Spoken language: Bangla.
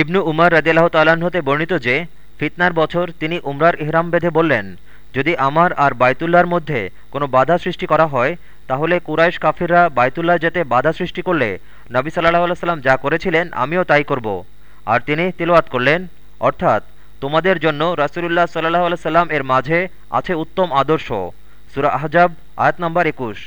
ইবনু উমর রদিয়াল্লাহ তালাহতে হতে বর্ণিত যে, ফিতনার বছর তিনি উমরার ইহরাম বেঁধে বললেন, যদি আমার আর বায়তুল্লাহর মধ্যে কোনো বাধা সৃষ্টি করা হয়, তাহলে কুরাইশ কাফিররা বায়তুল্লাহ যেতে বাধা সৃষ্টি করলে নবী সাল্লাহ সাল্লাম যা করেছিলেন আমিও তাই করব। আর তিনি তিলওয়াত করলেন, অর্থাৎ তোমাদের জন্য রাসুলুল্লাহ সাল্লাহ সাল্লাম এর মাঝে আছে উত্তম আদর্শ। সুরা আহজাব, আয়াত নম্বর একুশ।